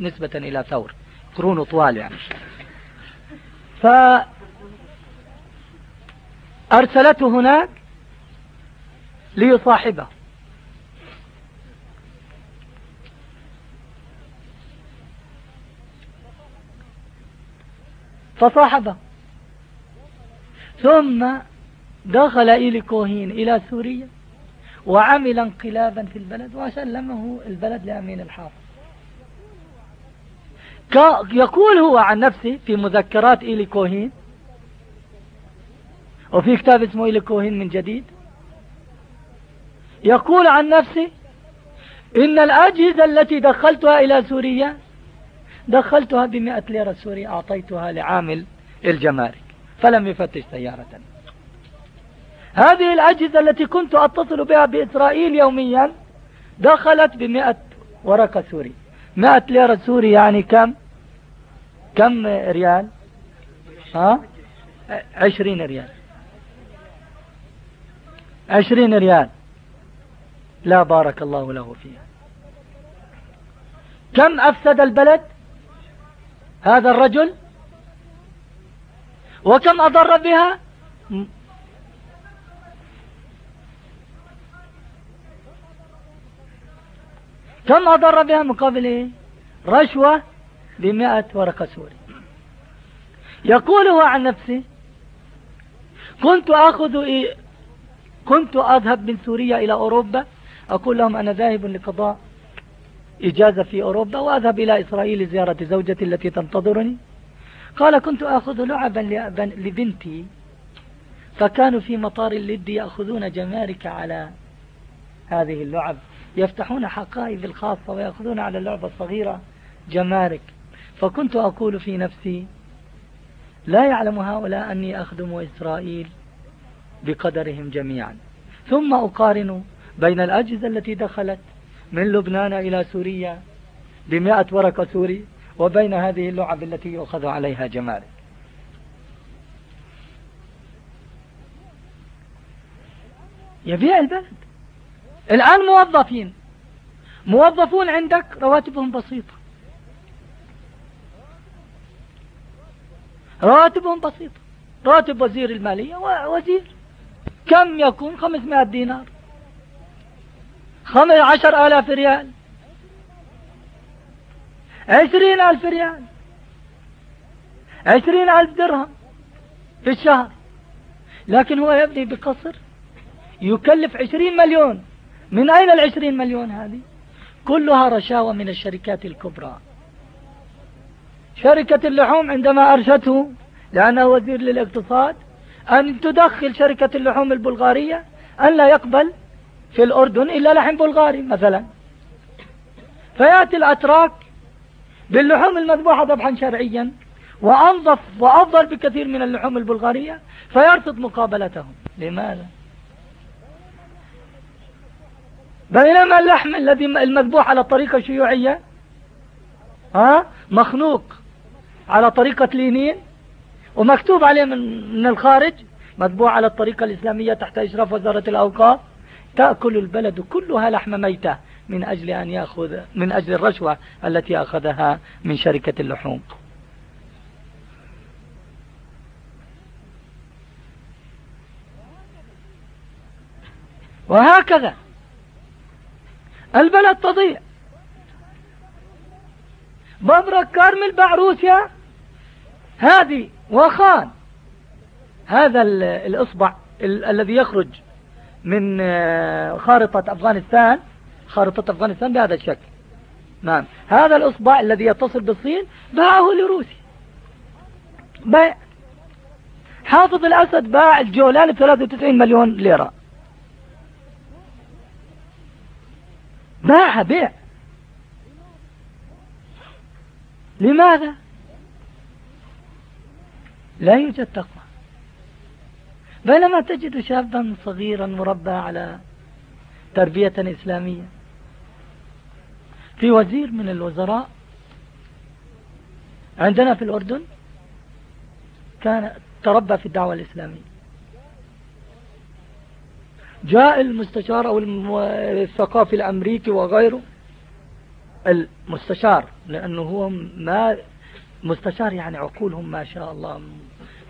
نسبة إلى ثور قرون طوال يعني. فأرسلته هناك ليصاحبه. فصاحبه. ثم دخل إلي كوهين إلى سوريا. وعمل انقلابا في البلد وسلمه البلد لأمين الحافظ يقول هو عن نفسه في مذكرات إيلي كوهين وفي كتاب اسمه إيلي كوهين من جديد يقول عن نفسه إن الأجهزة التي دخلتها إلى سوريا دخلتها بمئة ليرة سورية أعطيتها لعامل الجمارك فلم يفتش سيارة. هذه الأجهزة التي كنت أتصل بها بإسرائيل يوميا دخلت بمئة ورقة سوري. مئة ليرة سوري يعني كم؟ كم ريال؟ ها؟ عشرين ريال. عشرين ريال. لا بارك الله له فيها. كم أفسد البلد؟ هذا الرجل؟ وكم أضر بها؟ كم أضر بها مقابل إيه؟ رشوة بمئة ورقة سوري يقول هو عن نفسه كنت أخذ إيه كنت أذهب من سوريا إلى أوروبا أقول لهم أنا ذاهب لقضاء إجازة في أوروبا وأذهب إلى إسرائيل لزيارة زوجتي التي تنتظرني قال كنت أخذ لعبا لبنتي فكانوا في مطار اللد يأخذون جمارك على هذه اللعب يفتحون حقائب الخاصة ويأخذون على اللعبة الصغيرة جمارك. فكنت أقول في نفسي لا يعلم هؤلاء أني أخدم إسرائيل بقدرهم جميعا. ثم أقارن بين الأجهزة التي دخلت من لبنان إلى سوريا بمئة ورقة سوري وبين هذه اللعب التي يؤخذ عليها جمارك. يبيع البلد. الآن موظفين. موظفون عندك رواتبهم بسيطة. رواتبهم بسيطة. راتب وزير المالية وزير. كم يكون؟ خمسمائة دينار. خمس عشر آلاف ريال. عشرين ألف ريال. عشرين ألف درهم في الشهر. لكن هو يبني بقصر يكلف عشرين مليون. من أين العشرين مليون هذه؟ كلها رشاوى من الشركات الكبرى. شركة اللحوم عندما أرشته لأنه وزير للاقتصاد أن تدخل شركة اللحوم البلغارية أن لا يقبل في الأردن إلا لحم بلغاري مثلا. فيأتي الأتراك باللحوم المذبوحة ذبحا شرعيا وأنظف وأفضل بكثير من اللحوم البلغارية فيرفض مقابلتهم. لماذا؟ بينما اللحم الذي المذبوح على الطريقة الشيوعية ها؟ مخنوق على طريقة لينين ومكتوب عليه من, من الخارج مذبوح على الطريقة الإسلامية تحت إشراف وزارة الأوقاف تأكل البلد كلها لحم ميتة من أجل أن يأخذ من أجل الرشوة التي أخذها من شركة اللحوم. وهكذا. البلد تضيع. ببرك كارمل بعروسيا هذه وخان. هذا الإصبع الذي يخرج من آه، خارطة أفغانستان. خارطة أفغانستان بهذا الشكل. نعم. هذا الإصبع الذي يتصل بالصين باعه لروسيا. بيع حافظ الأسد باع الجولان ب 93 مليون ليرة. باعها بيع. لماذا؟ لا يوجد تقوى. بينما تجد شابا صغيرا مربى على تربية إسلامية. في وزير من الوزراء عندنا في الأردن كان تربى في الدعوة الإسلامية. جاء المستشار أو الثقافي الأمريكي وغيره. المستشار لأنه هو ما مستشار يعني عقولهم ما شاء الله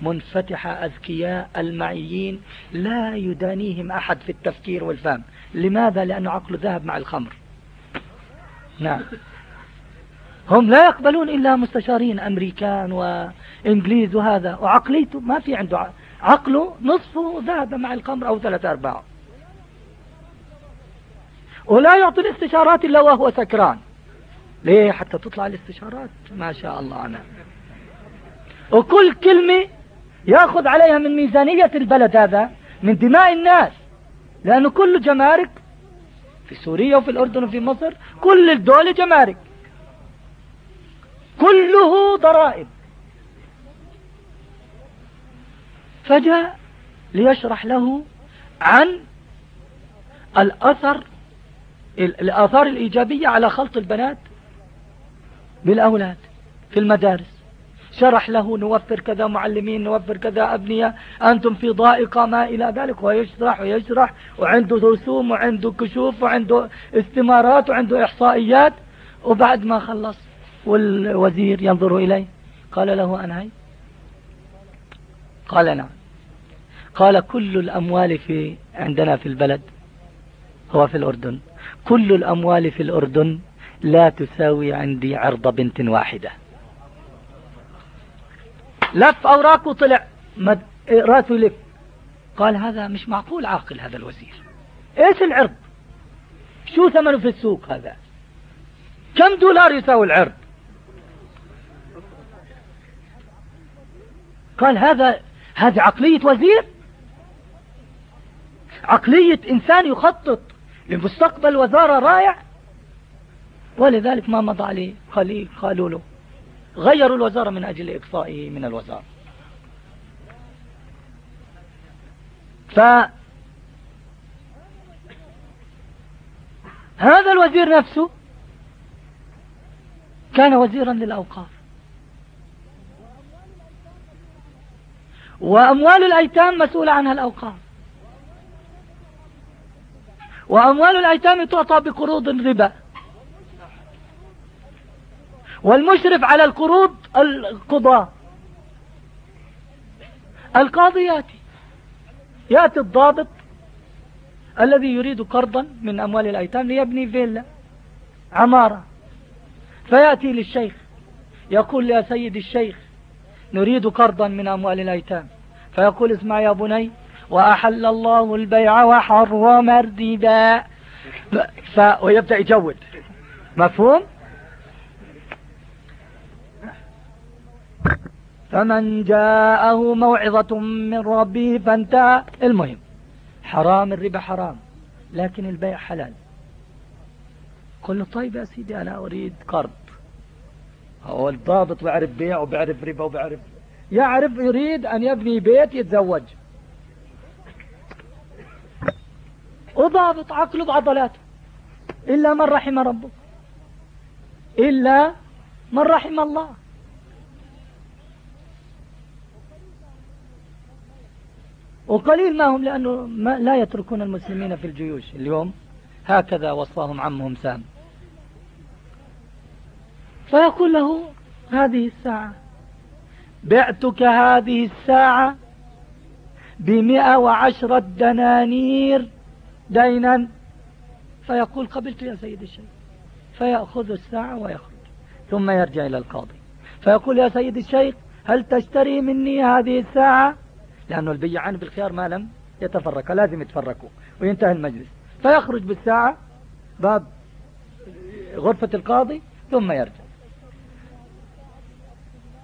منفتحة أذكياء المعيين لا يدانيهم أحد في التفكير والفهم. لماذا؟ لأن عقله ذهب مع الخمر. نعم. هم لا يقبلون إلا مستشارين أمريكان وإنجليز وهذا. وعقليته ما في عنده. عقله نصفه ذهب مع الخمر أو ثلاثة أرباعه. ولا يعطي الاستشارات إلا وهو سكران. ليه؟ حتى تطلع الاستشارات؟ ما شاء الله أنا. وكل كلمة يأخذ عليها من ميزانية البلد هذا من دماء الناس. لأنه كله جمارك في سوريا وفي الأردن وفي مصر كل الدول جمارك. كله ضرائب. فجاء ليشرح له عن الأثر الآثار الإيجابية على خلط البنات بالأولاد في المدارس. شرح له نوفر كذا معلمين نوفر كذا أبنية أنتم في ضائقة ما إلى ذلك ويشرح ويشرح وعنده رسوم وعنده كشوف وعنده استمارات وعنده إحصائيات. وبعد ما خلص والوزير ينظر إليه. قال له أنهي قال نعم. قال كل الأموال في عندنا في البلد هو في الأردن. كل الأموال في الأردن لا تساوي عندي عرض بنت واحدة. لف أوراق وطلع. راسه لف قال هذا مش معقول عاقل هذا الوزير. إيش العرض؟ شو ثمنه في السوق هذا؟ كم دولار يساوي العرض؟ قال هذا هذه عقلية وزير؟ عقلية إنسان يخطط. لمستقبل وزارة رائع. ولذلك ما مضى عليه قليل قالوا له غيروا الوزارة من أجل إقصائه من الوزارة. ف هذا الوزير نفسه كان وزيرا للأوقاف. وأموال الأيتام مسؤولة عنها الأوقاف. وأموال الأيتام تعطى بقروض الربا. والمشرف على القروض القضاء. القاضي يأتي. يأتي الضابط الذي يريد قرضا من أموال الأيتام ليبني فيلا عمارة. فيأتي للشيخ يقول يا سيد الشيخ نريد قرضا من أموال الأيتام. فيقول اسمع يا بني وأحل الله البيع وحرم الربا. ف... ويبدأ يجود. مفهوم؟ فمن جاءه موعظة من ربه فانتهى. المهم حرام الربا حرام لكن البيع حلال. قل له طيب يا سيدي أنا أريد قرض. هو الضابط بيعرف بيع وبيعرف ربا وبيعرف يعرف يريد أن يبني بيت يتزوج. وضابط عقله بعضلاته إلا من رحم ربه إلا من رحم الله. وقليل ما هم لأنه ما لا يتركون المسلمين في الجيوش اليوم. هكذا وصاهم عمهم سام. فيقول له هذه الساعة بعتك هذه الساعة بمئة وعشرة دنانير. دينا فيقول قبلت يا سيد الشيخ. فيأخذ الساعة ويخرج ثم يرجع إلى القاضي. فيقول يا سيد الشيخ هل تشتري مني هذه الساعة؟ لأنه البيعان بالخيار ما لم يتفرقا لازم يتفرقوا وينتهي المجلس. فيخرج بالساعة باب غرفة القاضي ثم يرجع.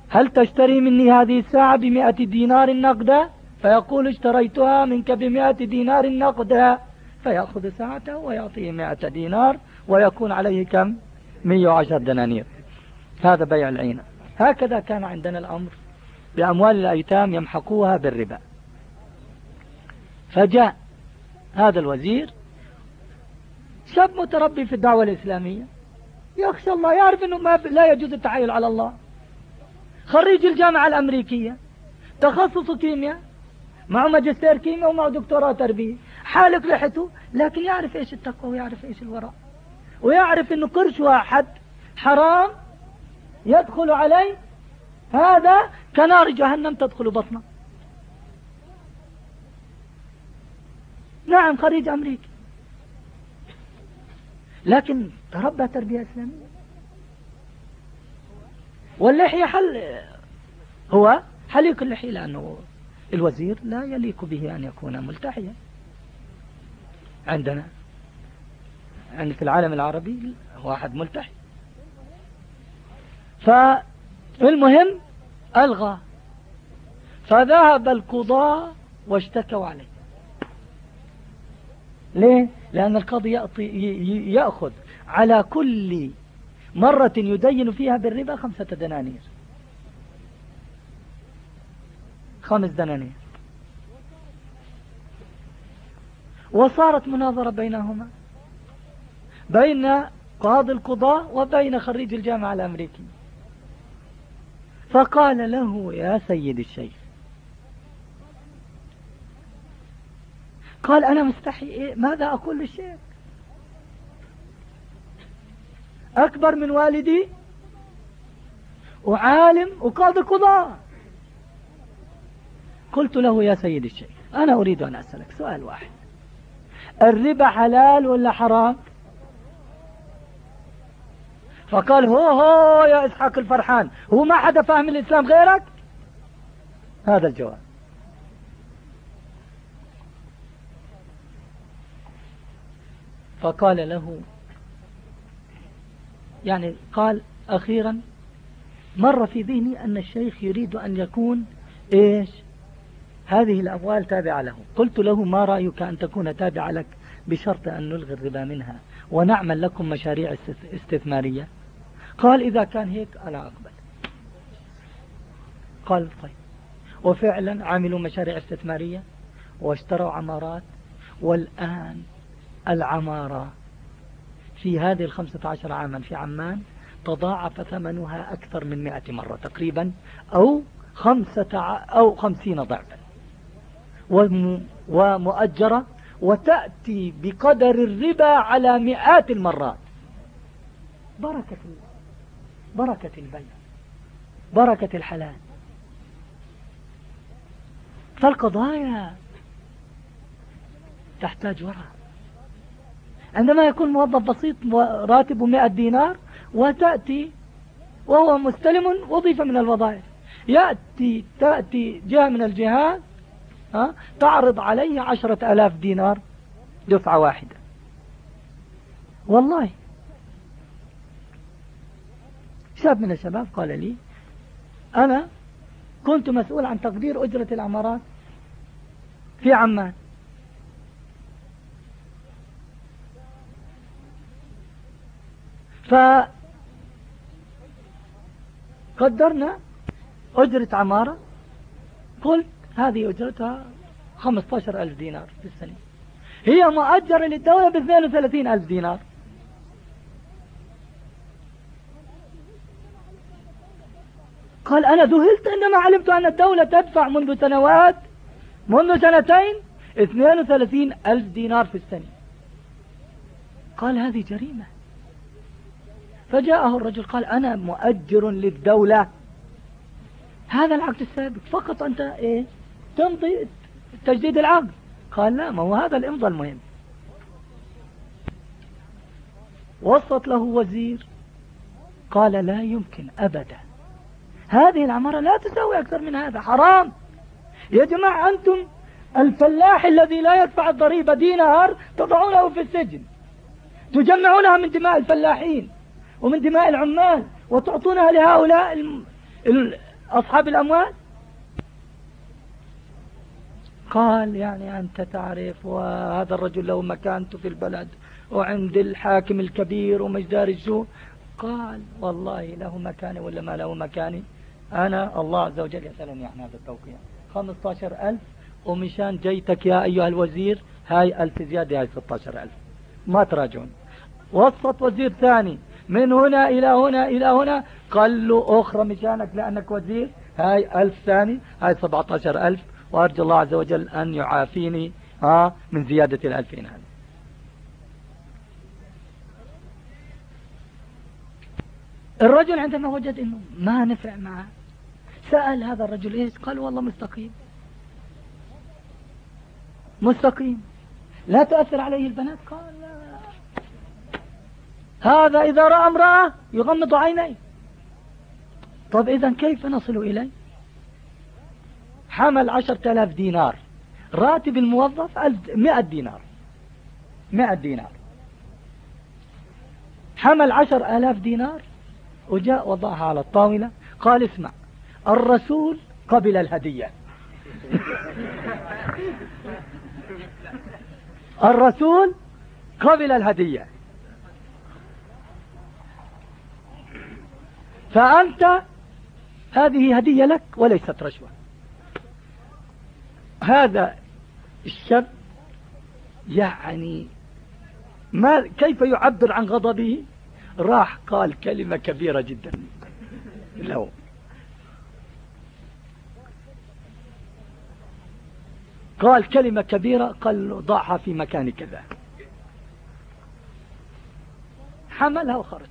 هل تشتري مني هذه الساعة بمئة دينار نقدا؟ فيقول اشتريتها منك بمئة دينار نقدا. فيأخذ ساعته ويعطيه مئة دينار ويكون عليه كم؟ مئة وعشر دنانير. هذا بيع العينة. هكذا كان عندنا الأمر بأموال الأيتام يمحقوها بالربا. فجاء هذا الوزير شاب متربي في الدعوة الإسلامية. يخشى الله يعرف أنه ما لا يجوز التحايل على الله. خريج الجامعة الأمريكية تخصص كيمياء معه ماجستير كيمياء ومعه دكتوراه تربية. حالق لحته لكن يعرف إيش التقوى ويعرف إيش الوراء. ويعرف إنه قرش واحد حرام يدخل عليه هذا كنار جهنم تدخل بطنه. نعم خريج أمريكا لكن تربى تربية إسلامية. واللحية حل هو حليق اللحية لأنه الوزير لا يليق به أن يكون ملتحيا. عندنا. يعني في العالم العربي واحد ملتحي. فالمهم ألغى. فذهب القضاء واشتكوا عليه. ليه؟ لأن القاضي يأخذ على كل مرة يدين فيها بالربا خمسة دنانير. خمس دنانير. وصارت مناظرة بينهما. بين قاضي القضاء وبين خريج الجامعة الأمريكية فقال له يا سيد الشيخ. قال أنا مستحي إيه؟ ماذا أقول للشيخ؟ أكبر من والدي. وعالم وقاضي قضاء قلت له يا سيدي الشيخ أنا أريد أن أسألك سؤال واحد. الربا حلال ولا حرام؟ فقال هو هو يا إسحاق الفرحان هو ما حدا فاهم الإسلام غيرك؟ هذا الجواب. فقال له يعني قال أخيرا مر في ذهني أن الشيخ يريد أن يكون إيش؟ هذه الأموال تابعة له. قلت له ما رأيك أن تكون تابعة لك؟ بشرط أن نلغي الربا منها ونعمل لكم مشاريع استثمارية. قال إذا كان هيك أنا أقبل. قال طيب. وفعلا عملوا مشاريع استثمارية واشتروا عمارات. والآن العمارة في هذه الخمسة عشر عاما في عمان تضاعف ثمنها أكثر من مئة مرة تقريبا أو خمسة أو خمسين ضعفا. ومؤجرة وتأتي بقدر الربا على مئات المرات. بركة بركة البيع بركة الحلال. فالقضايا تحتاج وراء. عندما يكون موظف بسيط راتبه 100 دينار وتأتي وهو مستلم وظيفة من الوظائف. يأتي تأتي جهة من الجهات ها؟ تعرض عليه عشرة ألاف دينار. دفعة واحدة. والله. شاب من الشباب قال لي أنا كنت مسؤول عن تقدير أجرة العمارات في عمان. فقدرنا أجرة عمارة. قلت هذه أجرتها 15 ألف دينار في السنة. هي مؤجرة للدولة ب 32 ألف دينار. قال أنا ذهلت عندما علمت أن الدولة تدفع منذ سنوات منذ سنتين 32 ألف دينار في السنة. قال هذه جريمة. فجاءه الرجل قال أنا مؤجر للدولة. هذا العقد السابق. فقط أنت إيه؟ تمضي تجديد العقد. قال لا ما هو هذا الإمضاء المهم. وسط له وزير قال لا يمكن أبدا. هذه العمارة لا تساوي أكثر من هذا حرام. يا جماعة أنتم الفلاح الذي لا يدفع الضريبة دينار تضعونه في السجن. تجمعونها من دماء الفلاحين ومن دماء العمال وتعطونها لهؤلاء أصحاب الأموال. قال يعني أنت تعرف وهذا الرجل له مكانته في البلد وعند الحاكم الكبير ومجدار الجو قال والله له مكاني ولا ما له مكاني؟ أنا الله عز وجل يسألني عن هذا التوقيع. 15000 ومشان جيتك يا أيها الوزير هاي ألف زيادة هاي 16000 ما تراجعون. وسط وزير ثاني من هنا إلى هنا إلى هنا قال له أخرى مشانك لأنك وزير هاي ألف ثاني هاي 17000 وأرجو الله عز وجل أن يعافيني ها من زيادة الألفين. هذه الرجل عندما وجد إنه ما نفع معه سأل هذا الرجل إيش؟ قال والله مستقيم. مستقيم. لا تأثر عليه البنات؟ قال لا. هذا إذا رأى امرأة يغمض عينيه. طب إذا كيف نصل إليه؟ حمل عشرة آلاف دينار. راتب الموظف مئة دينار. مئة دينار. حمل عشر آلاف دينار وجاء وضعها على الطاولة قال اسمع الرسول قبل الهدية. الرسول قبل الهدية. فأنت هذه هدية لك وليست رشوة. هذا الشاب يعني ما كيف يعبر عن غضبه؟ راح قال كلمة كبيرة جدا. له. قال كلمة كبيرة قال ضعها في مكان كذا. حملها وخرج.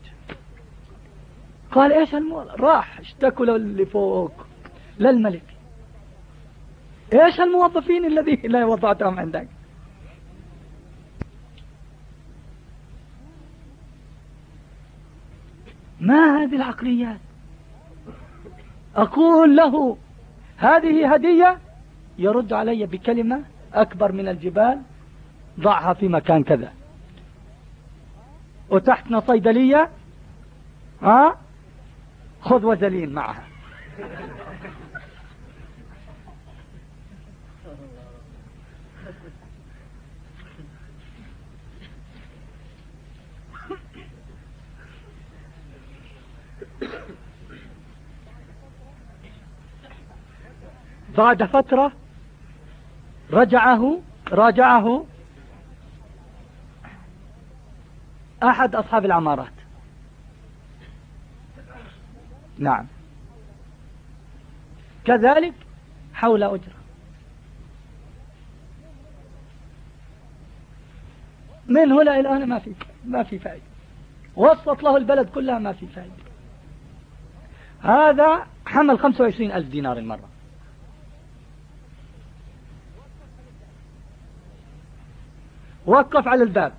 قال إيش الموضوع؟ راح اشتكوا اللي فوق للملك. إيش الموظفين الذين وضعتهم عندك؟ ما هذه العقليات؟ أقول له هذه هدية يرد علي بكلمة أكبر من الجبال ضعها في مكان كذا. وتحتنا صيدلية ها؟ خذ وزلين معها. بعد فترة رجعه راجعه أحد أصحاب العمارات. نعم. كذلك حول أجرة. من هنا إلى هنا ما في ما في فائدة. وسط له البلد كلها ما في فائدة. هذا حمل 25 ألف دينار المرة. وقف على الباب.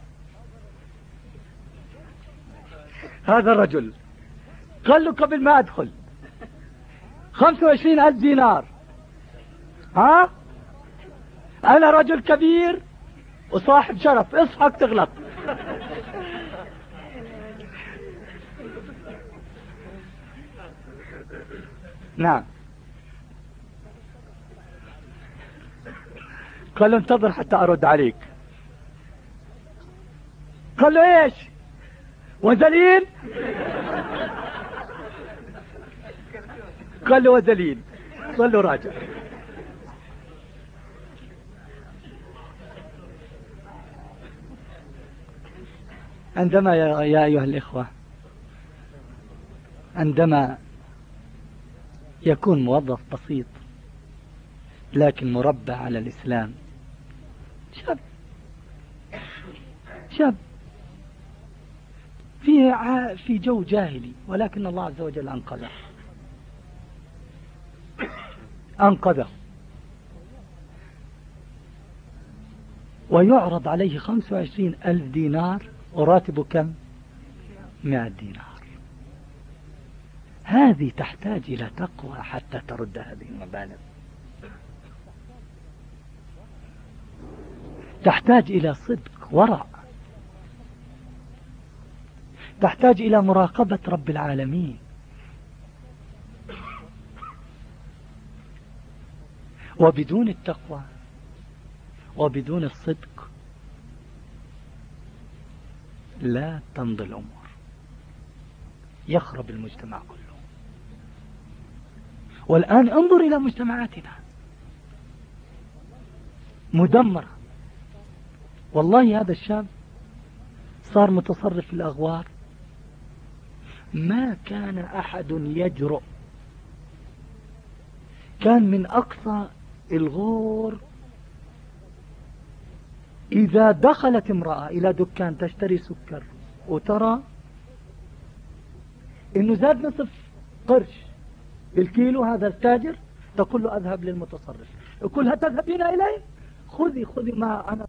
هذا الرجل قال له قبل ما أدخل خمسة وعشرين ألف دينار. ها؟ أنا رجل كبير وصاحب شرف اصحك تغلط نعم. قال له انتظر حتى أرد عليك. قال له إيش وزليل؟ قال له وزليل. قال له راجع. عندما يا, يا أيها الإخوة عندما يكون موظف بسيط لكن مربى على الإسلام شاب شاب في في جو جاهلي ولكن الله عز وجل أنقذه أنقذه ويعرض عليه خمسة وعشرين ألف دينار وراتبه كم؟ مئة دينار. هذه تحتاج إلى تقوى حتى ترد هذه المبالغ. تحتاج إلى صدق ورع. تحتاج إلى مراقبة رب العالمين. وبدون التقوى وبدون الصدق لا تمضي الأمور. يخرب المجتمع كله. والآن انظر إلى مجتمعاتنا. مدمرة. والله هذا الشاب صار متصرف في الأغوار. ما كان أحد يجرؤ. كان من أقصى الغور. إذا دخلت امرأة إلى دكان تشتري سكر وترى إنه زاد نصف قرش بالكيلو هذا التاجر تقول له أذهب للمتصرف. يقول تذهبين إليه؟ خذي خذي ما أنا